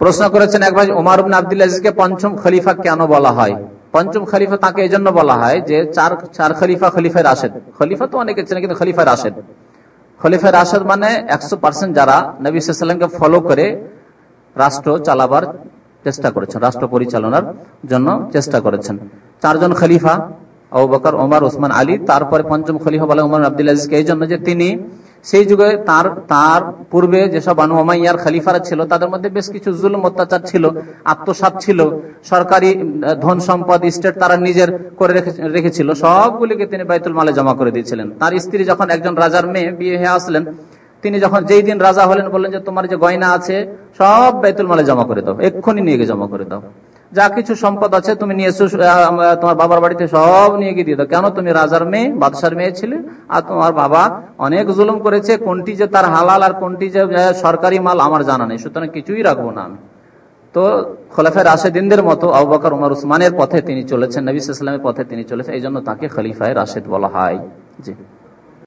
প্রশ্ন করেছেন এক ভাই ওমার আব্দুল্লাহকে পঞ্চম খলিফা কেন বলা হয়? পঞ্চম খলিফা তাকে এই জন্য বলা হয় যে চার চার খলিফা খলিফায় রাশেদ। খলিফা তো অনেকে চেনে কিন্তু খলিফায় রাশেদ। খলিফায় রাশেদ মানে একশো পার্সেন্ট যারা নবী সাল্লামকে ফলো করে রাষ্ট্র চালাবার চেষ্টা করেছেন, রাষ্ট্র পরিচালনার জন্য চেষ্টা করেছেন। চারজন খলিফা, আবু বকর ওমর ওসমান আলী, তারপরে পঞ্চম খলিফা বলে আব্দুল আজিজকে। এই জন্য যে তিনি সেই যুগে তার তার পূর্বে যেসব আনু ওমাইয়ার খলিফারা ছিল, তাদের মধ্যে বেশ কিছু জুলুম অত্যাচার ছিল আত্মসাত ছিল, সরকারি ধন সম্পদ, স্টেট তারা নিজের করে রেখেছিল, সবগুলিকে তিনি বাইতুল মালে জমা করে দিয়েছিলেন। তার স্ত্রী যখন একজন রাজার মেয়ে বিয়ে হয়ে আসলেন, তিনি যখন যেই দিন রাজা হলেন, বললেন যে তোমার যে গয়না আছে, সব বাইতুল মালে জমা করে দাও, এক্ষুনি নিয়ে জমা করে দাও। যা কিছু সম্পদ আছে তুমি নিয়ে এসো তোমার বাবার বাড়িতে সব নিয়ে গিয়ে দিয়ে দাও। কেন? তুমি রাজার মেয়ে, বাদশার মেয়ে ছিলে, আর তোমার বাবা অনেক জুলুম করেছে, কোনটি যে তার হালাল আর কোনটি যে সরকারি মাল আমার জানা নেই, সুতরাং কিছুই রাখব না আমি। তো খলিফায় রাশেদিনদের মতো আবাকর উমার, উসমানের পথে তিনি চলেছেন, নবী ইসলামের পথে তিনি চলেছেন এই জন্য তাকে খলিফায় রাশেদ বলা হয়। জি।